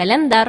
calendar.